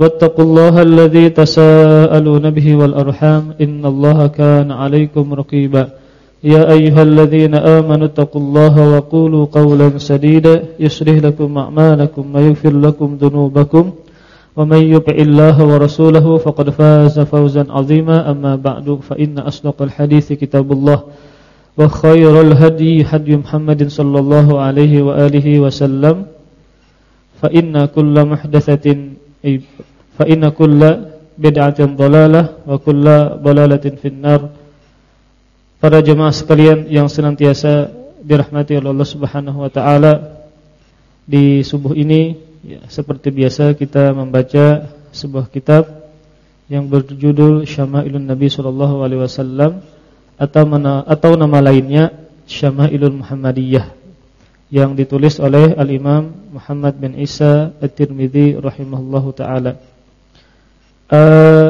واتقوا الله الذي تساءلون به والأرحام إن الله كان عليكم رقيبا. يا أيها الذين آمنوا اتقوا الله وقولوا قولا سديدا يسره لكم أعمالكم ويغفر لكم ذنوبكم ومن يطع الله ورسوله فقد فاز فوزا عظيما. أما بعد فإن أصدق الحديث كتاب الله وخير الهدي هدي محمد صلى الله عليه وآله وسلم. فإن كل محدثة fa inna kulla bid'atin dhalalah wa kulla dhalalatin finnar. Para jemaah sekalian yang senantiasa dirahmati oleh Allah Subhanahu wa taala di subuh ini ya, seperti biasa kita membaca sebuah kitab yang berjudul Syama'ilun Nabi sallallahu alaihi wasallam atau mana, atau nama lainnya Syama'ilul Muhammadiyah yang ditulis oleh Al-Imam Muhammad bin Isa At-Tirmidzi rahimahullahu taala uh,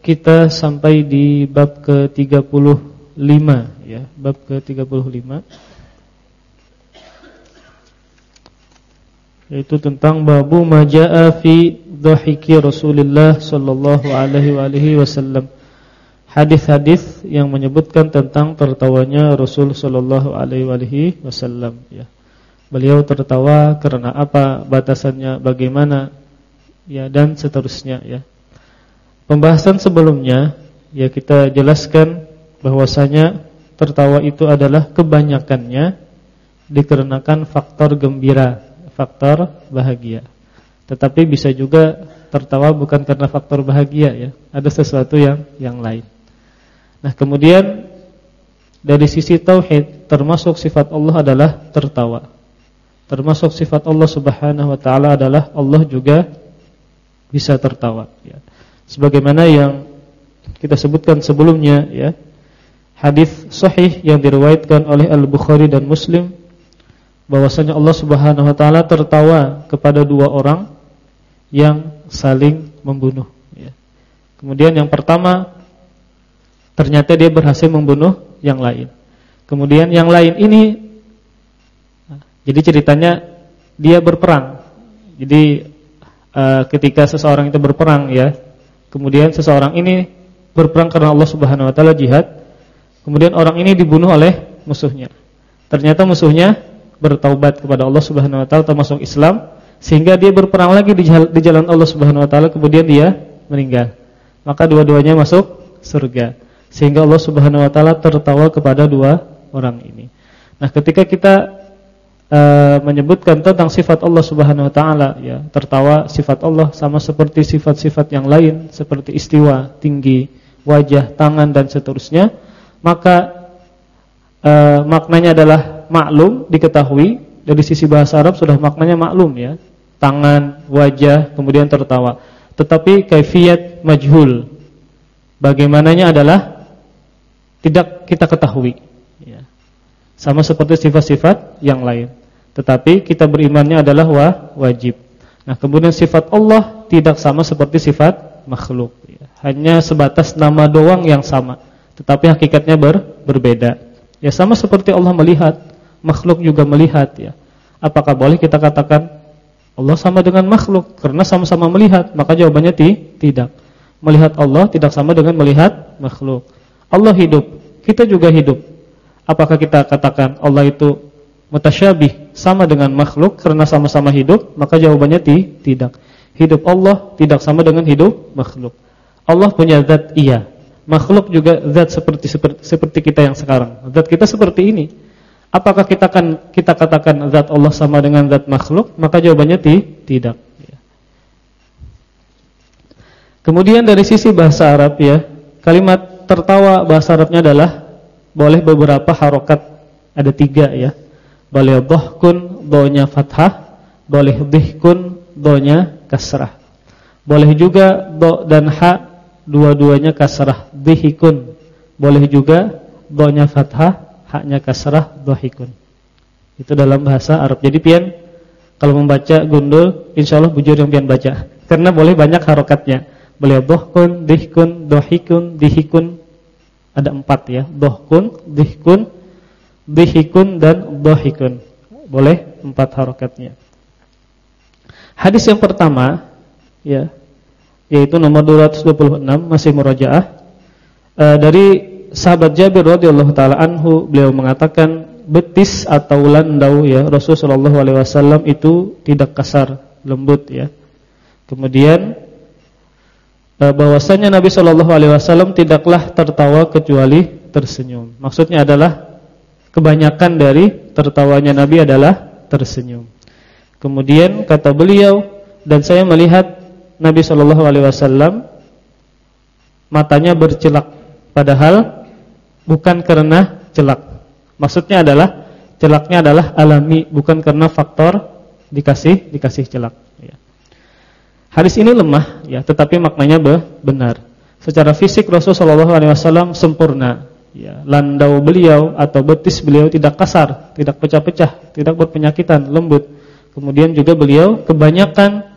kita sampai di bab ke-35 ya, bab ke-35 yaitu tentang babu majaa fi dhahiki Rasulullah sallallahu alaihi wa alihi wasallam. Hadis-hadis yang menyebutkan tentang tertawanya Rasul sallallahu alaihi wasallam ya. Beliau tertawa karena apa, batasannya bagaimana ya dan seterusnya ya. Pembahasan sebelumnya ya kita jelaskan bahwasanya tertawa itu adalah kebanyakannya dikarenakan faktor gembira, faktor bahagia. Tetapi bisa juga tertawa bukan karena faktor bahagia ya, ada sesuatu yang yang lain. Nah, kemudian dari sisi tauhid termasuk sifat Allah adalah tertawa. Termasuk sifat Allah Subhanahu wa taala adalah Allah juga bisa tertawa ya sebagaimana yang kita sebutkan sebelumnya ya. Hadis sahih yang diriwayatkan oleh Al-Bukhari dan Muslim bahwasanya Allah Subhanahu wa taala tertawa kepada dua orang yang saling membunuh ya. Kemudian yang pertama ternyata dia berhasil membunuh yang lain. Kemudian yang lain ini jadi ceritanya dia berperang. Jadi uh, ketika seseorang itu berperang ya, Kemudian seseorang ini berperang karena Allah Subhanahu wa taala jihad. Kemudian orang ini dibunuh oleh musuhnya. Ternyata musuhnya bertaubat kepada Allah Subhanahu wa taala termasuk Islam sehingga dia berperang lagi di jalan Allah Subhanahu wa taala kemudian dia meninggal. Maka dua-duanya masuk surga. Sehingga Allah Subhanahu wa taala tertawa kepada dua orang ini. Nah, ketika kita uh, menyebutkan tentang sifat Allah Subhanahu wa taala ya, tertawa sifat Allah sama seperti sifat-sifat yang lain seperti istiwa, tinggi, wajah, tangan dan seterusnya, maka uh, maknanya adalah maklum, diketahui dari sisi bahasa Arab sudah maknanya maklum ya. Tangan, wajah, kemudian tertawa. Tetapi kaifiat majhul. Bagaimananya adalah tidak kita ketahui. Sama seperti sifat-sifat yang lain. Tetapi kita berimannya adalah wa, wajib. Nah, kemudian sifat Allah tidak sama seperti sifat makhluk. Hanya sebatas nama doang yang sama, tetapi hakikatnya ber, berbeda. Ya sama seperti Allah melihat, makhluk juga melihat ya. Apakah boleh kita katakan Allah sama dengan makhluk karena sama-sama melihat? Maka jawabannya ti, tidak. Melihat Allah tidak sama dengan melihat makhluk. Allah hidup, kita juga hidup. Apakah kita katakan Allah itu mutasyabih sama dengan makhluk karena sama-sama hidup, maka jawabannya ti, tidak. Hidup Allah tidak sama dengan hidup makhluk. Allah punya zat iya. Makhluk juga zat seperti seperti, seperti kita yang sekarang. Zat kita seperti ini. Apakah kita akan kita katakan zat Allah sama dengan zat makhluk? Maka jawabannya ti, tidak. Kemudian dari sisi bahasa Arab ya, kalimat tertawa bahasa Arabnya adalah boleh beberapa harokat ada tiga ya boleh dhahkun donya fathah, boleh dhihkun donya kasrah. Boleh juga do dan ha dua-duanya kasrah dhihikun. Boleh juga do-nya fathah, haknya kasrah dhihikun. Itu dalam bahasa Arab. Jadi pian kalau membaca gundul insyaallah bujur yang pian baca. Karena boleh banyak harokatnya. Boleh dohkun, dihkun, dohikun, dihikun. Ada empat ya. Dohkun, dihkun, dihikun dan dohikun. Boleh empat harokatnya. Hadis yang pertama ya yaitu nomor 226 masih murajaah e, dari sahabat Jabir radhiyallahu taala anhu beliau mengatakan betis atau landau ya Rasulullah wasallam itu tidak kasar, lembut ya. Kemudian eh, bahwasanya Nabi sallallahu alaihi wasallam tidaklah tertawa kecuali tersenyum. Maksudnya adalah kebanyakan dari tertawanya Nabi adalah tersenyum. Kemudian kata beliau dan saya melihat Nabi sallallahu alaihi wasallam matanya bercelak padahal bukan karena celak Maksudnya adalah celaknya adalah alami bukan karena faktor dikasih dikasih celak. Hadis ini lemah ya, tetapi maknanya benar. Secara fisik Rasulullah SAW sempurna. Ya, landau beliau atau betis beliau tidak kasar, tidak pecah-pecah, tidak berpenyakitan, lembut. Kemudian juga beliau kebanyakan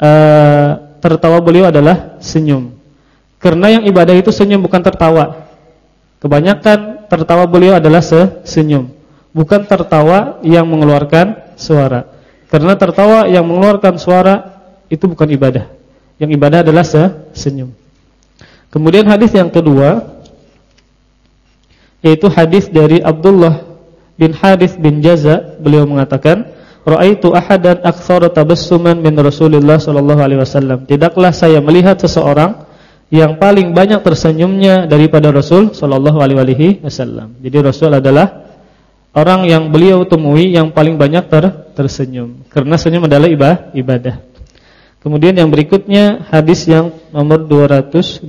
uh, tertawa beliau adalah senyum. Karena yang ibadah itu senyum bukan tertawa. Kebanyakan tertawa beliau adalah senyum, bukan tertawa yang mengeluarkan suara. Karena tertawa yang mengeluarkan suara itu bukan ibadah. Yang ibadah adalah senyum. Kemudian hadis yang kedua yaitu hadis dari Abdullah bin Hadis bin Jaza, beliau mengatakan, "Ra'aitu ahadan aktsara tabassuman min Rasulillah sallallahu alaihi wasallam." Tidaklah saya melihat seseorang yang paling banyak tersenyumnya daripada Rasul sallallahu alaihi wasallam. Jadi Rasul adalah orang yang beliau temui yang paling banyak ter tersenyum karena senyum adalah ibadah. Kemudian yang berikutnya hadis yang nomor 228.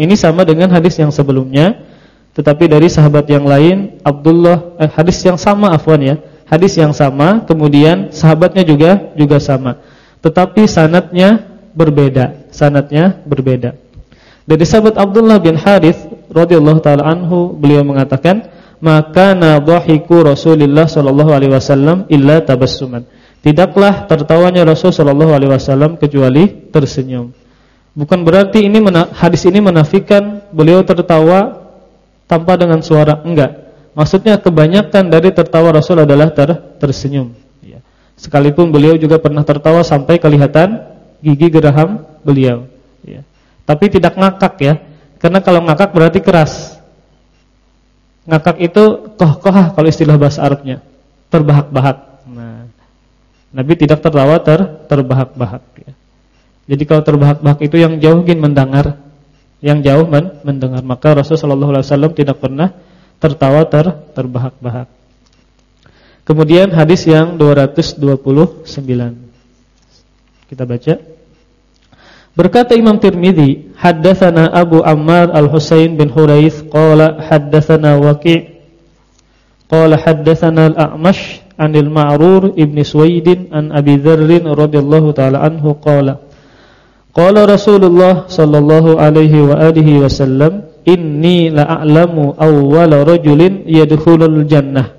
Ini sama dengan hadis yang sebelumnya tetapi dari sahabat yang lain Abdullah eh, hadis yang sama afwan ya. Hadis yang sama kemudian sahabatnya juga juga sama. Tetapi sanatnya berbeda, sanatnya berbeda. Dari sahabat Abdullah bin Harith radhiyallahu taala anhu beliau mengatakan, "Maka nadhahiku Rasulullah sallallahu alaihi wasallam illa tabassuman." Tidaklah tertawanya Rasul sallallahu alaihi wasallam kecuali tersenyum. Bukan berarti ini hadis ini menafikan beliau tertawa tanpa dengan suara, enggak. Maksudnya kebanyakan dari tertawa Rasul adalah ter tersenyum. Ya. Sekalipun beliau juga pernah tertawa sampai kelihatan gigi geraham beliau. Ya. Tapi tidak ngakak ya. Karena kalau ngakak berarti keras. Ngakak itu koh-kohah kalau istilah bahasa Arabnya. Terbahak-bahak. Nabi tidak tertawa ter terbahak-bahak ya. Jadi kalau terbahak-bahak itu yang jauh ingin mendengar, yang jauh men mendengar. Maka Rasulullah SAW tidak pernah tertawa ter terbahak-bahak. Kemudian hadis yang 229. Kita baca. Berkata Imam Tirmizi, haddatsana Abu Ammar Al-Husain bin Huraits qala haddatsana Waqi' qala haddatsana Al-A'mash 'anil Ma'rur ibn Suwaid an Abi Dzarr radhiyallahu taala anhu qala Qala Rasulullah sallallahu alaihi wa alihi wasallam inni la'alamu awwala rajulin yadkhulul jannah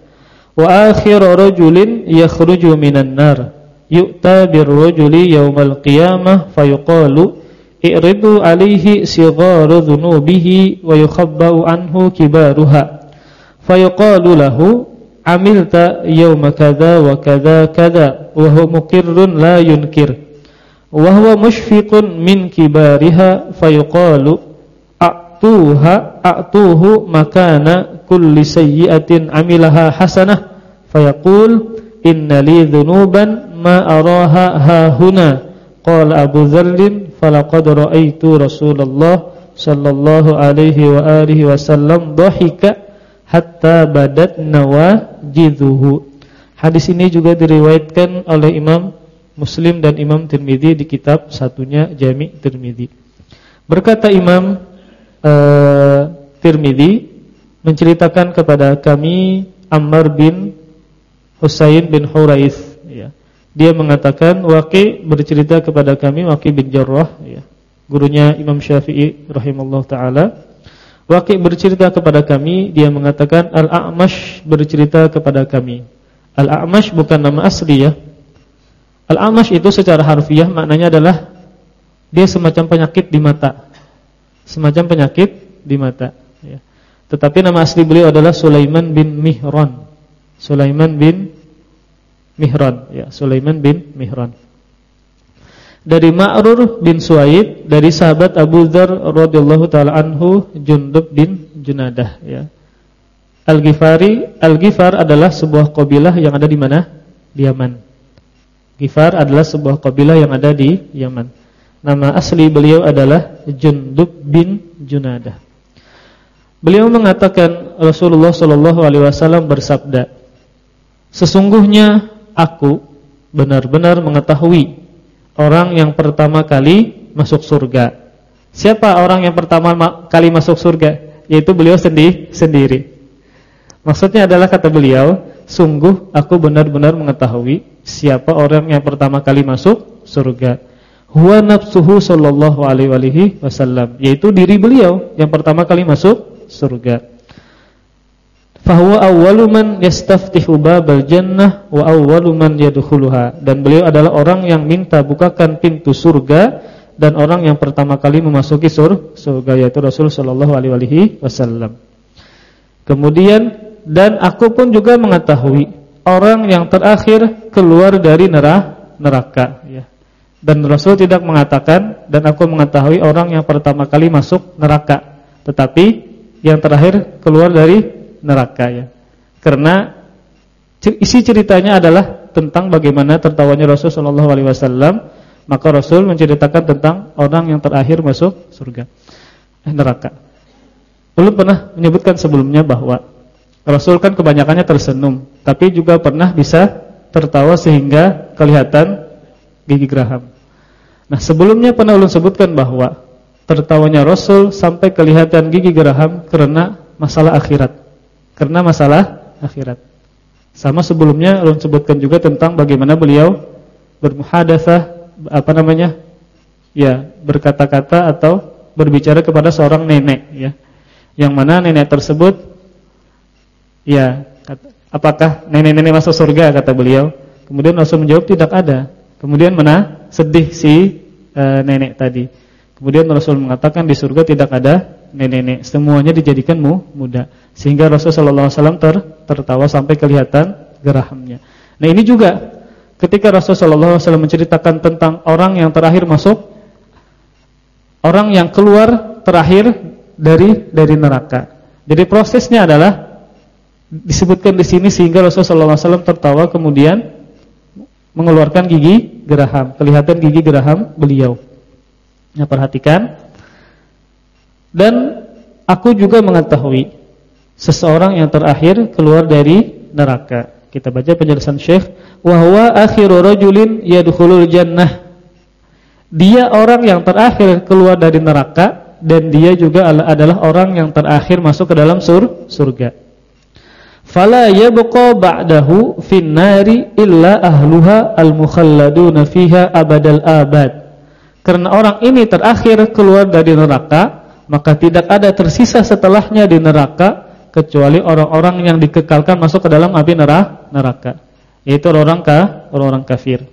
wa akhir rajulin yakhruju minan nar. Yu'ta birrajuli yaumal qiyamah fayuqalu i'ridu alaihi sigharu dhunubihi wa yukhabbau anhu kibaruha fayuqalu lahu amilta yawma kadha wa kadha kadha wa huwa muqirrun la yunkir wa huwa mushfiqun min kibariha fayuqalu a'tuha a'tuhu makana kulli sayyi'atin amilaha hasanah fayaqul inna li dhunuban ma araha ha huna qala Abu Dzarr falaqad raaitu Rasulullah sallallahu alaihi wa alihi wasallam dhahika hatta badat nawajidhuhu Hadis ini juga diriwayatkan oleh Imam Muslim dan Imam Tirmizi di kitab satunya Jami' Tirmizi. Berkata Imam uh, Tirmizi menceritakan kepada kami Ammar bin Husain bin Hurais Dia mengatakan Waqi bercerita kepada kami Waqi bin Jarrah ya, gurunya Imam Syafi'i rahimallahu taala. Waqi bercerita kepada kami dia mengatakan Al-A'mash bercerita kepada kami. Al-A'mash bukan nama asli ya. Al-A'mash itu secara harfiah maknanya adalah dia semacam penyakit di mata. Semacam penyakit di mata ya. Tetapi nama asli beliau adalah Sulaiman bin Mihran. Sulaiman bin Mihran ya, Sulaiman bin Mihran. Dari Ma'rur bin Suaid dari sahabat Abu Dzar radhiyallahu taala anhu Jundub bin Junadah ya. Al-Ghifari, Al-Ghifar adalah sebuah kabilah yang ada di mana? Di Yaman. Ghifar adalah sebuah kabilah yang ada di Yaman. Nama asli beliau adalah Jundub bin Junadah. Beliau mengatakan Rasulullah Shallallahu alaihi wasallam bersabda, "Sesungguhnya aku benar-benar mengetahui orang yang pertama kali masuk surga." Siapa orang yang pertama kali masuk surga? Yaitu beliau sendiri sendiri. Maksudnya adalah kata beliau, "Sungguh aku benar-benar mengetahui siapa orang yang pertama kali masuk surga." Huwa nafsuhu sallallahu alaihi wasallam, yaitu diri beliau yang pertama kali masuk surga. Fahuwa awwalu man yastaftihu babal jannah wa awwalu man yadkhuluha. Dan beliau adalah orang yang minta bukakan pintu surga dan orang yang pertama kali memasuki sur surga yaitu Rasul sallallahu alaihi wasallam. Kemudian dan aku pun juga mengetahui orang yang terakhir keluar dari neraka ya. Dan Rasul tidak mengatakan dan aku mengetahui orang yang pertama kali masuk neraka. Tetapi yang terakhir keluar dari neraka ya. Karena isi ceritanya adalah tentang bagaimana tertawanya Rasul sallallahu alaihi wasallam, maka Rasul menceritakan tentang orang yang terakhir masuk surga. Eh, neraka. Belum pernah menyebutkan sebelumnya bahwa Rasul kan kebanyakannya tersenyum, tapi juga pernah bisa tertawa sehingga kelihatan gigi geraham. Nah, sebelumnya pernah ulun sebutkan bahwa tertawanya Rasul sampai kelihatan gigi geraham karena masalah akhirat. Karena masalah akhirat. Sama sebelumnya ulun sebutkan juga tentang bagaimana beliau bermuhadatsah apa namanya? Ya, berkata-kata atau berbicara kepada seorang nenek ya. Yang mana nenek tersebut ya, apakah nenek-nenek masuk surga kata beliau? Kemudian Rasul menjawab tidak ada. Kemudian mana? Sedih si e, nenek tadi. Kemudian Rasul mengatakan di surga tidak ada nenek-nenek, semuanya dijadikan muda. Sehingga Rasulullah SAW ter, tertawa sampai kelihatan gerahamnya. Nah ini juga ketika Rasulullah SAW menceritakan tentang orang yang terakhir masuk, orang yang keluar terakhir dari dari neraka. Jadi prosesnya adalah disebutkan di sini sehingga Rasulullah SAW tertawa kemudian mengeluarkan gigi geraham, kelihatan gigi geraham beliau. Ya perhatikan. Dan aku juga mengetahui seseorang yang terakhir keluar dari neraka. Kita baca penjelasan Syekh, wa huwa akhiru rajulin yadkhulul jannah. Dia orang yang terakhir keluar dari neraka dan dia juga adalah orang yang terakhir masuk ke dalam sur surga. Fala yabqa ba'dahu fin nari illa ahluha al-mukhalladuna fiha abadal abad. Karena orang ini terakhir keluar dari neraka, maka tidak ada tersisa setelahnya di neraka kecuali orang-orang yang dikekalkan masuk ke dalam api neraka, yaitu orang-orang ka, orang-orang kafir.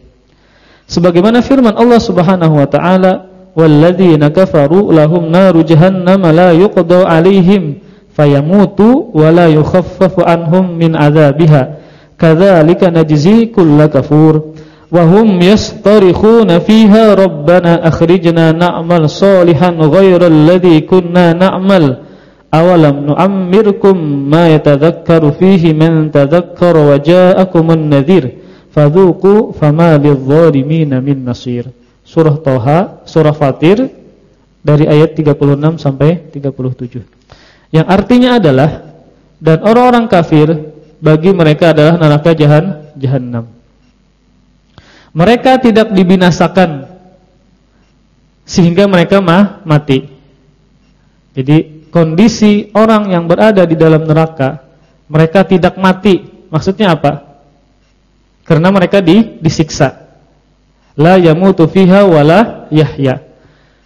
Sebagaimana firman Allah Subhanahu wa taala, "Walladzina kafaru lahum naru jahannam la yuqda 'alaihim fayamutu wa la yukhaffafu anhum min 'adzabiha." Kadzalika najzi kulla kafur wa hum yastarikhuna fiha rabbana akhrijna na'mal salihan ghayra alladhi kunna na'mal awalam nu'ammirkum ma yatadhakkaru fihi man tadhakkara wa ja'akumun nadhir fadhuqu fama lidh-dhalimin min nasir. Surah Toha surah Fatir dari ayat 36 sampai 37 yang artinya adalah dan orang-orang kafir bagi mereka adalah neraka jahan jahannam. Mereka tidak dibinasakan sehingga mereka mah mati. Jadi kondisi orang yang berada di dalam neraka, mereka tidak mati. Maksudnya apa? karena mereka di, disiksa. La yamutu fiha wala yahya.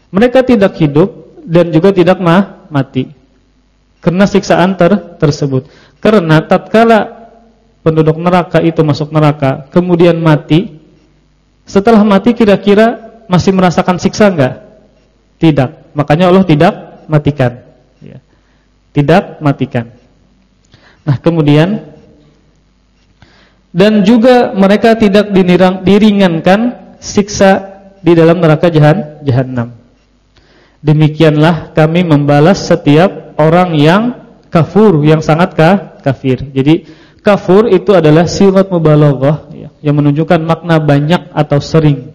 Mereka tidak hidup dan juga tidak mah, mati. Karena siksaan ter, tersebut. Karena tatkala penduduk neraka itu masuk neraka, kemudian mati, setelah mati kira-kira masih merasakan siksa enggak? Tidak. Makanya Allah tidak matikan. Tidak matikan. Nah, kemudian dan juga mereka tidak dinirang, diringankan siksa di dalam neraka jahan, jahanam. Demikianlah kami membalas setiap orang yang kafur, yang sangat ka, kafir. Jadi kafur itu adalah sirat mubalaghah ya, yang menunjukkan makna banyak atau sering.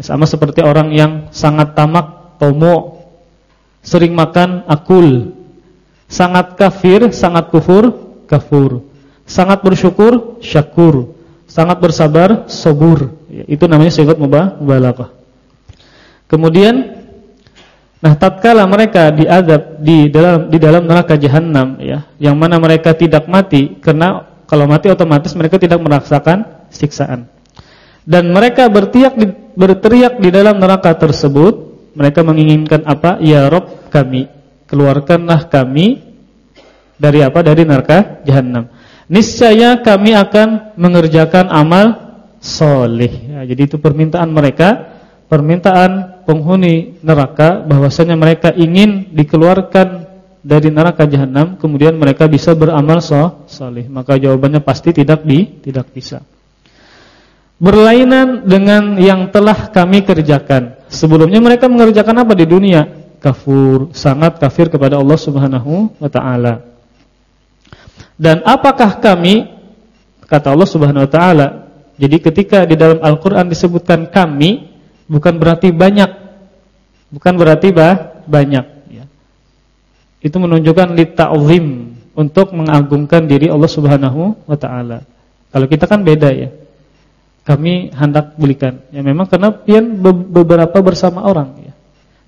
Sama seperti orang yang sangat tamak, tomo, sering makan akul. Sangat kafir, sangat kufur, kafur. Sangat bersyukur, syakur. Sangat bersabar, sobur. Itu namanya sifat mubalaghah. Kemudian nah tatkala mereka diadab di dalam di dalam neraka jahanam ya, yang mana mereka tidak mati karena kalau mati otomatis mereka tidak merasakan siksaan. Dan mereka berteriak di, berteriak di dalam neraka tersebut, mereka menginginkan apa? Ya Rob kami, keluarkanlah kami dari apa? Dari neraka jahanam niscaya kami akan mengerjakan amal soleh. Ya, jadi itu permintaan mereka, permintaan penghuni neraka bahwasanya mereka ingin dikeluarkan dari neraka jahanam, kemudian mereka bisa beramal so, soleh. Maka jawabannya pasti tidak di, tidak bisa. Berlainan dengan yang telah kami kerjakan. Sebelumnya mereka mengerjakan apa di dunia? Kafur, sangat kafir kepada Allah Subhanahu wa taala. Dan apakah kami kata Allah Subhanahu wa taala. Jadi ketika di dalam Al-Qur'an disebutkan kami bukan berarti banyak. Bukan berarti bah, banyak ya. Itu menunjukkan lita'zim untuk mengagungkan diri Allah Subhanahu wa taala. Kalau kita kan beda ya. Kami hendak belikan. Ya memang karena pian beberapa bersama orang.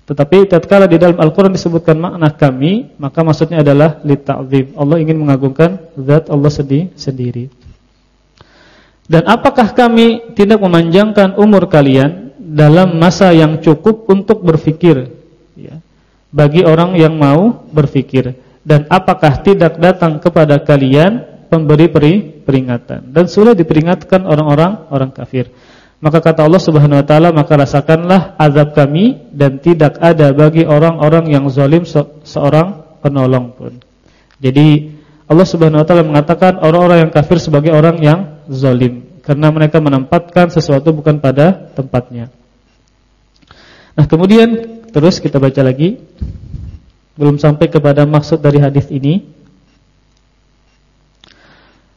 Tetapi tatkala di dalam Al-Qur'an disebutkan makna kami, maka maksudnya adalah lita'zim. Allah ingin mengagungkan zat Allah sendiri. Dan apakah kami tidak memanjangkan umur kalian dalam masa yang cukup untuk berfikir? Ya, bagi orang yang mau berfikir. Dan apakah tidak datang kepada kalian pemberi peri peringatan? Dan sudah diperingatkan orang-orang orang kafir maka kata Allah Subhanahu wa taala, maka rasakanlah azab kami dan tidak ada bagi orang-orang yang zalim se seorang penolong pun. Jadi Allah Subhanahu wa taala mengatakan orang-orang yang kafir sebagai orang yang zalim karena mereka menempatkan sesuatu bukan pada tempatnya. Nah, kemudian terus kita baca lagi. Belum sampai kepada maksud dari hadis ini.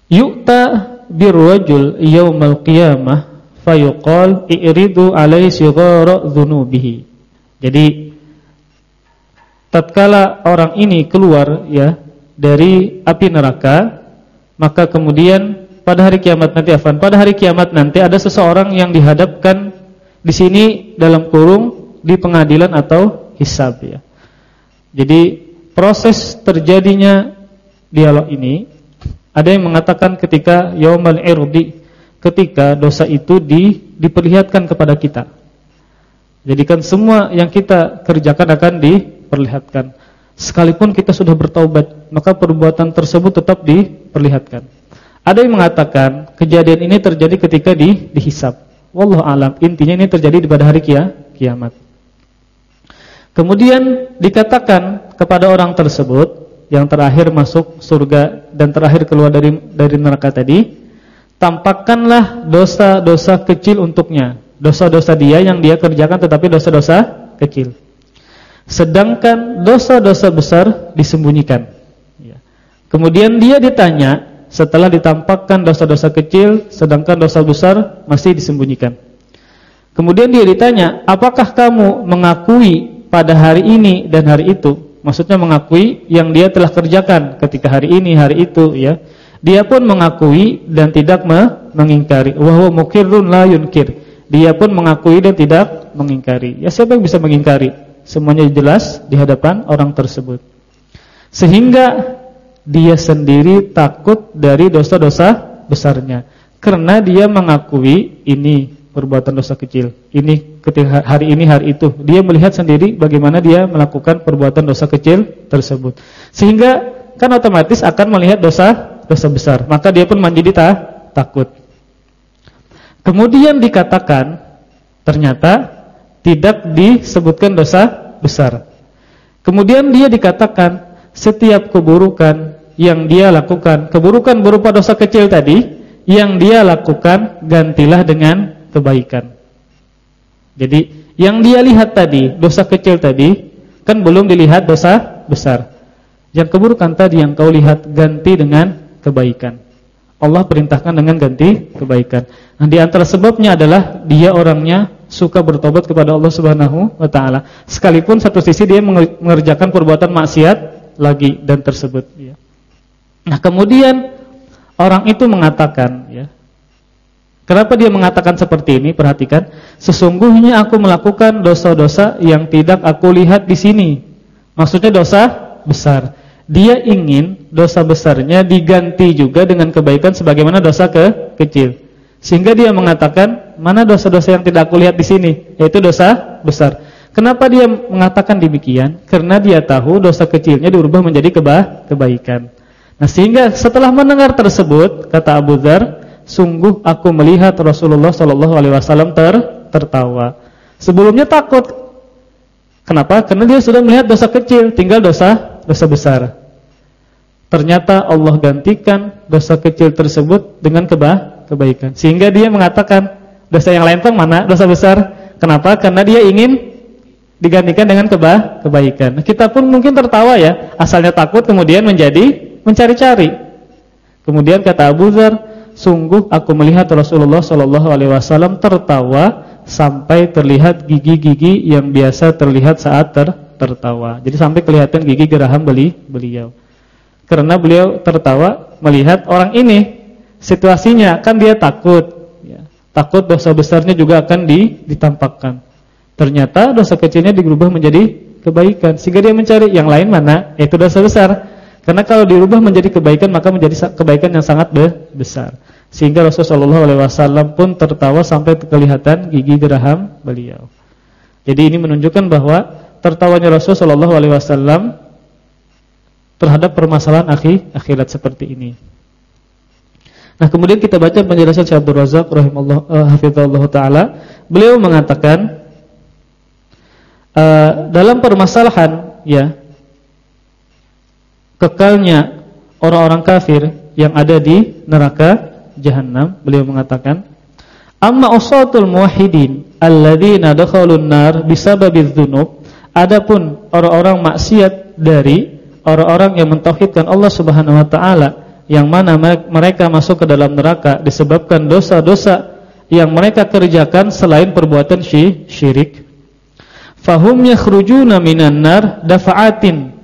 Yu'ta birrajul yaumal qiyamah fayuqal i'ridu alaihi sighara dzunubihi. Jadi tatkala orang ini keluar ya dari api neraka, maka kemudian pada hari kiamat nanti afan, pada hari kiamat nanti ada seseorang yang dihadapkan di sini dalam kurung di pengadilan atau hisab ya. Jadi proses terjadinya dialog ini ada yang mengatakan ketika yaumal irdi ketika dosa itu di, diperlihatkan kepada kita. Jadikan semua yang kita kerjakan akan diperlihatkan. Sekalipun kita sudah bertaubat, maka perbuatan tersebut tetap diperlihatkan. Ada yang mengatakan kejadian ini terjadi ketika di dihisab. Wallahu alam. Intinya ini terjadi pada hari kia, kiamat. Kemudian dikatakan kepada orang tersebut yang terakhir masuk surga dan terakhir keluar dari dari neraka tadi, tampakkanlah dosa-dosa kecil untuknya. Dosa-dosa dia yang dia kerjakan tetapi dosa-dosa kecil. Sedangkan dosa-dosa besar disembunyikan. Ya. Kemudian dia ditanya setelah ditampakkan dosa-dosa kecil, sedangkan dosa besar masih disembunyikan. Kemudian dia ditanya, apakah kamu mengakui pada hari ini dan hari itu? Maksudnya mengakui yang dia telah kerjakan ketika hari ini, hari itu, ya. Dia pun mengakui dan tidak mengingkari. Wa mukirrun la yunkir. Dia pun mengakui dan tidak mengingkari. Ya siapa yang bisa mengingkari? Semuanya jelas di hadapan orang tersebut. Sehingga dia sendiri takut dari dosa-dosa besarnya. Karena dia mengakui ini perbuatan dosa kecil. Ini ketika hari ini hari itu dia melihat sendiri bagaimana dia melakukan perbuatan dosa kecil tersebut. Sehingga kan otomatis akan melihat dosa dosa besar. Maka dia pun menjadi ta takut. Kemudian dikatakan ternyata tidak disebutkan dosa besar. Kemudian dia dikatakan setiap keburukan yang dia lakukan, keburukan berupa dosa kecil tadi yang dia lakukan gantilah dengan kebaikan. Jadi yang dia lihat tadi, dosa kecil tadi kan belum dilihat dosa besar. Yang keburukan tadi yang kau lihat ganti dengan kebaikan. Allah perintahkan dengan ganti kebaikan. Nah, di antara sebabnya adalah dia orangnya suka bertobat kepada Allah Subhanahu wa taala. Sekalipun satu sisi dia mengerjakan perbuatan maksiat lagi dan tersebut ya. Nah, kemudian orang itu mengatakan ya. Kenapa dia mengatakan seperti ini? Perhatikan, sesungguhnya aku melakukan dosa-dosa yang tidak aku lihat di sini. Maksudnya dosa besar dia ingin dosa besarnya diganti juga dengan kebaikan sebagaimana dosa ke kecil. Sehingga dia mengatakan, mana dosa-dosa yang tidak aku lihat di sini, yaitu dosa besar. Kenapa dia mengatakan demikian? Karena dia tahu dosa kecilnya diubah menjadi keba kebaikan. Nah, sehingga setelah mendengar tersebut, kata Abu Dzar, sungguh aku melihat Rasulullah Shallallahu alaihi wasallam ter tertawa. Sebelumnya takut. Kenapa? Karena dia sudah melihat dosa kecil, tinggal dosa dosa besar. Ternyata Allah gantikan dosa kecil tersebut dengan keba kebaikan. Sehingga dia mengatakan dosa yang lain mana? Dosa besar. Kenapa? Karena dia ingin digantikan dengan keba kebaikan. Nah, kita pun mungkin tertawa ya, asalnya takut kemudian menjadi mencari-cari. Kemudian kata Abu Dzar, sungguh aku melihat Rasulullah Shallallahu alaihi wasallam tertawa sampai terlihat gigi-gigi yang biasa terlihat saat ter tertawa. Jadi sampai kelihatan gigi geraham beli beliau. Karena beliau tertawa melihat orang ini situasinya kan dia takut ya. Takut dosa besarnya juga akan di, ditampakkan. Ternyata dosa kecilnya dirubah menjadi kebaikan sehingga dia mencari yang lain mana yaitu dosa besar. Karena kalau dirubah menjadi kebaikan maka menjadi kebaikan yang sangat besar. Sehingga Rasulullah SAW pun tertawa sampai kelihatan gigi geraham beliau. Jadi ini menunjukkan bahwa tertawanya Rasul sallallahu alaihi wasallam terhadap permasalahan akhir akhirat seperti ini. Nah, kemudian kita baca penjelasan Syekh Abdul Razak rahimallahu uh, hafizallahu taala, beliau mengatakan uh, dalam permasalahan ya kekalnya orang-orang kafir yang ada di neraka jahanam, beliau mengatakan Amma usatul muwahhidin alladzina dakhalun nar bisababiz dzunub Adapun orang-orang maksiat dari orang-orang yang mentauhidkan Allah Subhanahu wa taala yang mana mereka masuk ke dalam neraka disebabkan dosa-dosa yang mereka kerjakan selain perbuatan syirik. Fahum yakhrujuna minan nar dafa'atin.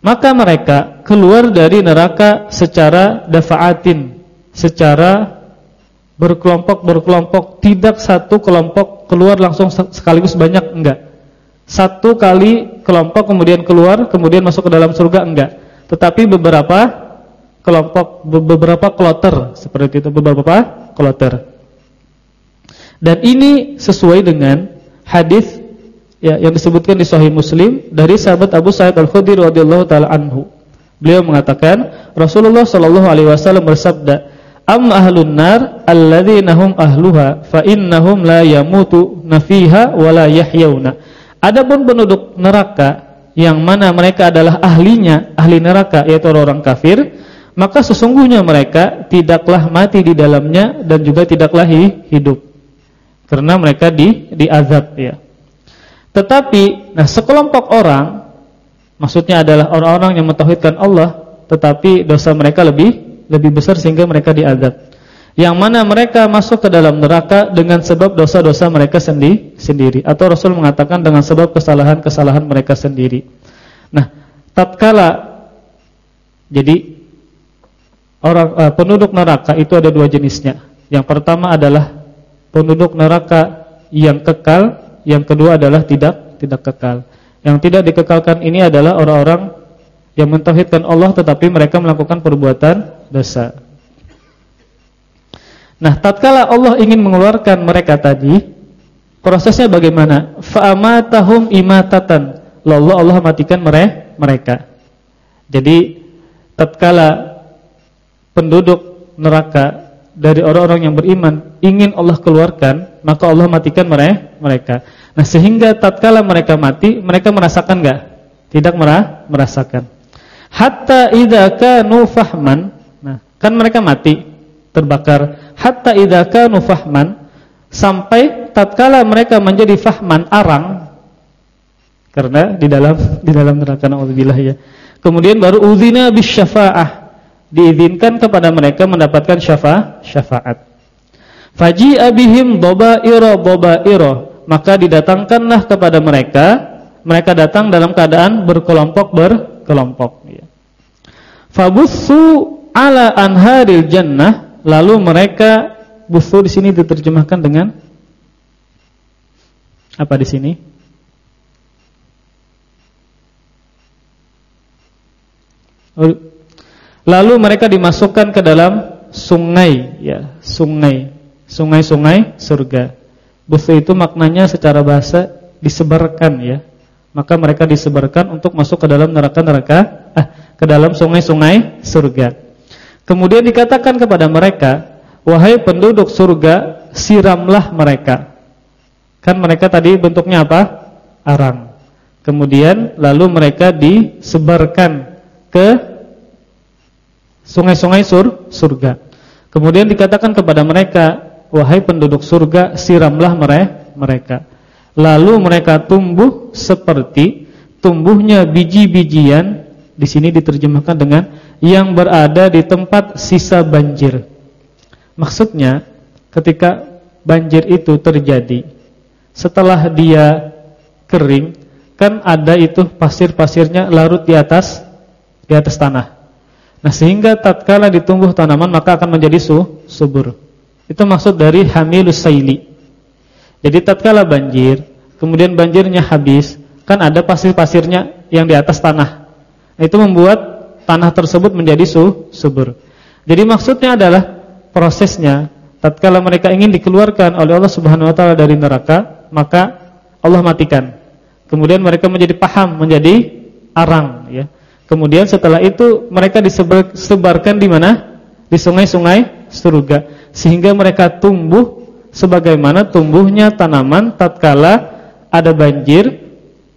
Maka mereka keluar dari neraka secara dafa'atin, secara berkelompok-berkelompok, tidak satu kelompok keluar langsung sekaligus banyak enggak satu kali kelompok kemudian keluar kemudian masuk ke dalam surga enggak. Tetapi beberapa kelompok beberapa kloter seperti itu beberapa kloter. Dan ini sesuai dengan hadis ya yang disebutkan di Sahih Muslim dari sahabat Abu Sa'id Al-Khudri radhiyallahu taala anhu. Beliau mengatakan Rasulullah sallallahu alaihi wasallam bersabda am ahlun nar alladzina hum ahluha fa innahum la yamutu nafiha wa la yahyawna Adapun penduduk neraka yang mana mereka adalah ahlinya, ahli neraka yaitu orang kafir, maka sesungguhnya mereka tidaklah mati di dalamnya dan juga tidaklah hidup. Karena mereka di diazab ya. Tetapi nah sekelompok orang maksudnya adalah orang-orang yang mentauhidkan Allah tetapi dosa mereka lebih lebih besar sehingga mereka diazab yang mana mereka masuk ke dalam neraka dengan sebab dosa-dosa mereka sendi sendiri atau Rasul mengatakan dengan sebab kesalahan-kesalahan mereka sendiri. Nah, tatkala jadi orang uh, penduduk neraka itu ada dua jenisnya. Yang pertama adalah penduduk neraka yang kekal, yang kedua adalah tidak tidak kekal. Yang tidak dikekalkan ini adalah orang-orang yang mentauhidkan Allah tetapi mereka melakukan perbuatan dosa. Nah, tatkala Allah ingin mengeluarkan mereka tadi, prosesnya bagaimana? Fa'amatahum imatatan. Lalu Allah matikan mereka. Jadi, tatkala penduduk neraka dari orang-orang yang beriman ingin Allah keluarkan, maka Allah matikan mereka. Nah, sehingga tatkala mereka mati, mereka merasakan enggak? Tidak merasakan. Hatta idza kanu fahman. Nah, kan mereka mati, terbakar. Hatta idza kanu fahman sampai tatkala mereka menjadi fahman arang karena di dalam di dalam neraka naudzubillah ya. Kemudian baru udzina bisyafa'ah diizinkan kepada mereka mendapatkan syafa syafaat. Faji abihim dhabaira dhabaira, maka didatangkanlah kepada mereka, mereka datang dalam keadaan berkelompok berkelompok ya. Fabussu ala anharil jannah, lalu mereka busu di sini diterjemahkan dengan apa di sini? Oh, Lalu mereka dimasukkan ke dalam sungai, ya, sungai, sungai-sungai surga. Busu itu maknanya secara bahasa disebarkan, ya. Maka mereka disebarkan untuk masuk ke dalam neraka-neraka, ah, ke dalam sungai-sungai surga. Kemudian dikatakan kepada mereka, wahai penduduk surga, siramlah mereka. Kan mereka tadi bentuknya apa? Arang. Kemudian lalu mereka disebarkan ke sungai-sungai sur surga. Kemudian dikatakan kepada mereka, wahai penduduk surga, siramlah mereka. Lalu mereka tumbuh seperti tumbuhnya biji-bijian. Di sini diterjemahkan dengan yang berada di tempat sisa banjir. Maksudnya, ketika banjir itu terjadi, setelah dia kering, kan ada itu pasir-pasirnya larut di atas di atas tanah. Nah, sehingga tatkala ditumbuh tanaman maka akan menjadi su, subur. Itu maksud dari hamilus saili. Jadi tatkala banjir, kemudian banjirnya habis, kan ada pasir-pasirnya yang di atas tanah. Nah, itu membuat tanah tersebut menjadi su, subur. Jadi maksudnya adalah prosesnya tatkala mereka ingin dikeluarkan oleh Allah Subhanahu wa taala dari neraka, maka Allah matikan. Kemudian mereka menjadi paham, menjadi arang ya. Kemudian setelah itu mereka disebarkan di mana? Di sungai-sungai surga sehingga mereka tumbuh sebagaimana tumbuhnya tanaman tatkala ada banjir.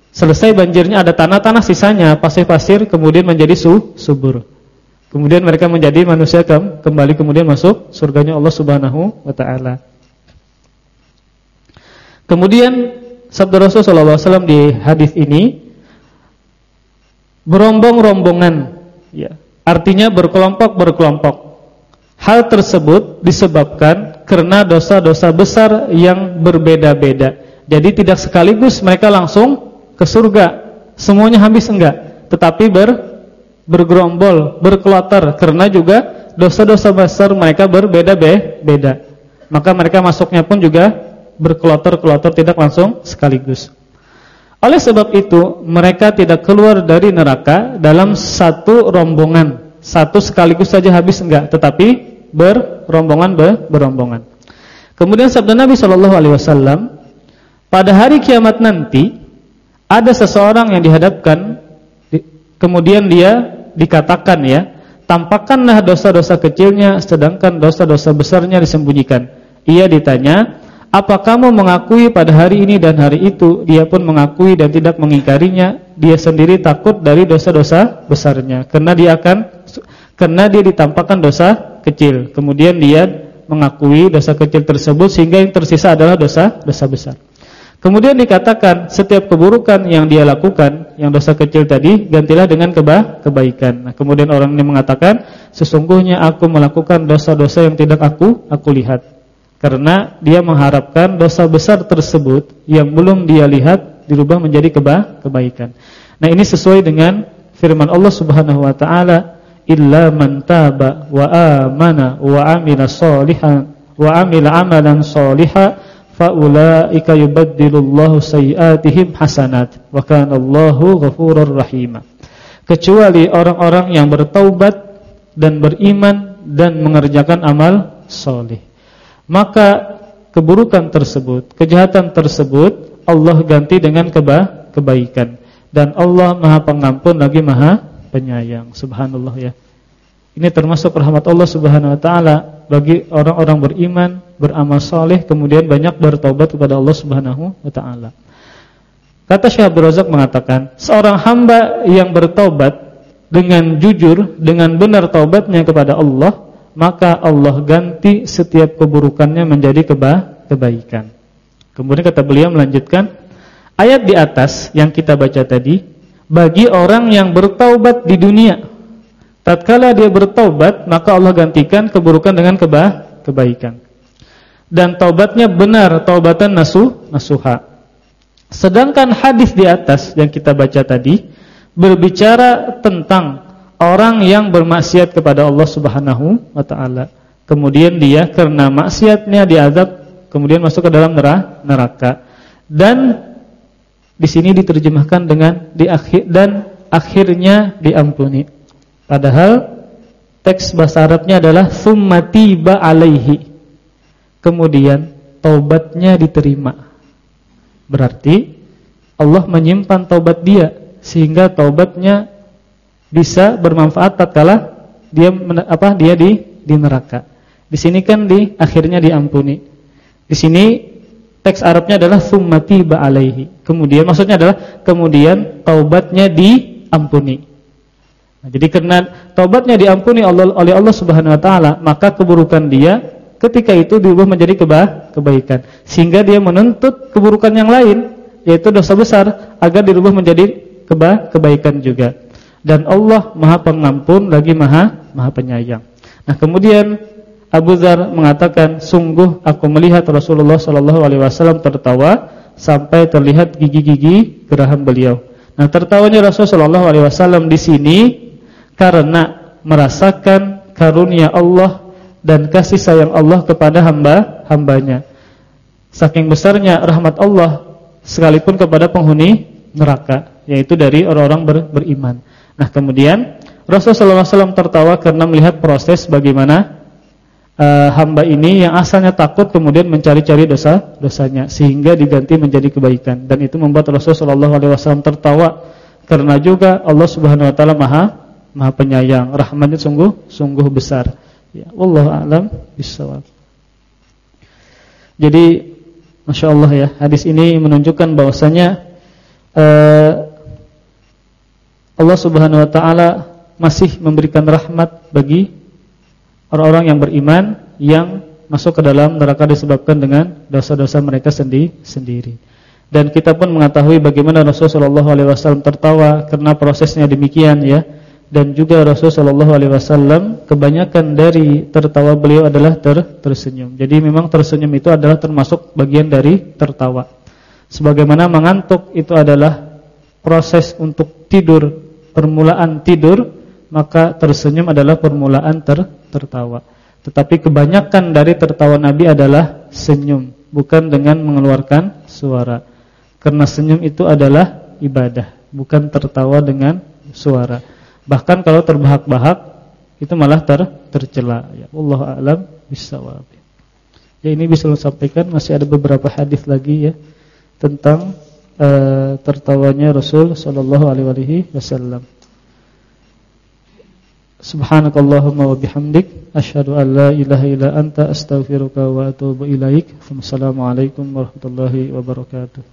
Selesai banjirnya ada tanah-tanah sisanya, pasir-pasir kemudian menjadi su subur. Kemudian mereka menjadi manusia kembali kemudian masuk surganya Allah Subhanahu wa taala. Kemudian sabda Rasulullah SAW di hadis ini berombong-rombongan ya. Artinya berkelompok-berkelompok. Hal tersebut disebabkan karena dosa-dosa besar yang berbeda-beda. Jadi tidak sekaligus mereka langsung ke surga. Semuanya habis enggak, tetapi ber bergerombol, berkelotor karena juga dosa-dosa besar mereka berbeda-beda. Maka mereka masuknya pun juga berkelotor-kelotor tidak langsung sekaligus. Oleh sebab itu, mereka tidak keluar dari neraka dalam satu rombongan. Satu sekaligus saja habis enggak, tetapi berrombongan berombongan. Kemudian sabda Nabi Shallallahu alaihi wasallam, pada hari kiamat nanti ada seseorang yang dihadapkan kemudian dia dikatakan ya, tampakkanlah dosa-dosa kecilnya sedangkan dosa-dosa besarnya disembunyikan. Ia ditanya, apa kamu mengakui pada hari ini dan hari itu? Dia pun mengakui dan tidak mengingkarinya. Dia sendiri takut dari dosa-dosa besarnya. Karena dia akan Karena dia ditampakkan dosa kecil. Kemudian dia mengakui dosa kecil tersebut Sehingga yang tersisa adalah dosa dosa besar Kemudian dikatakan Setiap keburukan yang dia lakukan Yang dosa kecil tadi Gantilah dengan keba kebaikan. Nah, Kemudian orang ini mengatakan Sesungguhnya aku melakukan dosa-dosa yang tidak aku aku lihat. Karena dia mengharapkan dosa besar tersebut yang belum dia lihat dirubah menjadi keba kebaikan. Nah, ini sesuai dengan firman Allah Subhanahu wa taala, "Illa man taba wa amana wa amila sholihan wa amila amalan faulaika yubaddilullahu sayiatihim hasanat wa kana Allahu ghafurur rahim." Kecuali orang-orang yang bertaubat dan beriman dan mengerjakan amal soleh maka keburukan tersebut, kejahatan tersebut Allah ganti dengan keba kebaikan. Dan Allah Maha Pengampun lagi Maha Penyayang. Subhanallah ya. Ini termasuk rahmat Allah Subhanahu wa taala bagi orang-orang beriman, beramal saleh kemudian banyak bertobat kepada Allah Subhanahu wa taala. Kata Syekh Abdul Razak mengatakan, seorang hamba yang bertobat dengan jujur, dengan benar taubatnya kepada Allah, maka Allah ganti setiap keburukannya menjadi keba kebaikan. Kemudian kata beliau melanjutkan, ayat di atas yang kita baca tadi, bagi orang yang bertaubat di dunia, tatkala dia bertaubat, maka Allah gantikan keburukan dengan keba kebaikan. Dan taubatnya benar, taubatan nasuh, nasuha. Sedangkan hadis di atas yang kita baca tadi berbicara tentang orang yang bermaksiat kepada Allah Subhanahu wa taala. Kemudian dia karena maksiatnya diazab, kemudian masuk ke dalam neraka. Dan di sini diterjemahkan dengan di akhir dan akhirnya diampuni. Padahal teks bahasa Arabnya adalah summatiba alaihi. Kemudian taubatnya diterima. Berarti Allah menyimpan taubat dia sehingga taubatnya bisa bermanfaat tatkala dia apa dia di di neraka. Di sini kan di akhirnya diampuni. Di sini teks Arabnya adalah summati alaihi. Kemudian maksudnya adalah kemudian taubatnya diampuni. Nah, jadi karena taubatnya diampuni Allah, oleh Allah Subhanahu wa taala, maka keburukan dia ketika itu diubah menjadi keba kebaikan sehingga dia menuntut keburukan yang lain yaitu dosa besar agar dirubah menjadi keba kebaikan juga dan Allah Maha Pengampun lagi Maha Maha Penyayang. Nah, kemudian Abu Dzar mengatakan, "Sungguh aku melihat Rasulullah sallallahu alaihi wasallam tertawa sampai terlihat gigi-gigi geraham beliau." Nah, tertawanya Rasulullah sallallahu alaihi wasallam di sini karena merasakan karunia Allah dan kasih sayang Allah kepada hamba-hambanya. Saking besarnya rahmat Allah sekalipun kepada penghuni neraka, yaitu dari orang-orang ber, beriman. Nah, kemudian Rasulullah SAW tertawa karena melihat proses bagaimana uh, hamba ini yang asalnya takut kemudian mencari-cari dosa-dosanya sehingga diganti menjadi kebaikan dan itu membuat Rasulullah SAW tertawa karena juga Allah Subhanahu wa taala Maha Maha Penyayang, rahmatnya sungguh sungguh besar. Ya, wallahu a'lam bishawab. Jadi Masya Allah ya, hadis ini menunjukkan bahwasanya uh, Allah Subhanahu wa taala masih memberikan rahmat bagi orang-orang yang beriman yang masuk ke dalam neraka disebabkan dengan dosa-dosa mereka sendiri. Dan kita pun mengetahui bagaimana Rasulullah SAW tertawa karena prosesnya demikian ya dan juga Rasulullah Shallallahu Alaihi Wasallam kebanyakan dari tertawa beliau adalah ter tersenyum. Jadi memang tersenyum itu adalah termasuk bagian dari tertawa. Sebagaimana mengantuk itu adalah proses untuk tidur, permulaan tidur, maka tersenyum adalah permulaan ter tertawa. Tetapi kebanyakan dari tertawa Nabi adalah senyum, bukan dengan mengeluarkan suara. Karena senyum itu adalah ibadah, bukan tertawa dengan suara. Bahkan kalau terbahak-bahak itu malah ter tercela ya. Allah a'lam bissawab. Ya ini bisa sampaikan masih ada beberapa hadis lagi ya tentang uh, tertawanya Rasul sallallahu alaihi wasallam. Subhanakallahumma wa bihamdik asyhadu an la ilaha illa anta astaghfiruka wa atubu ilaik. Wassalamualaikum warahmatullahi wabarakatuh.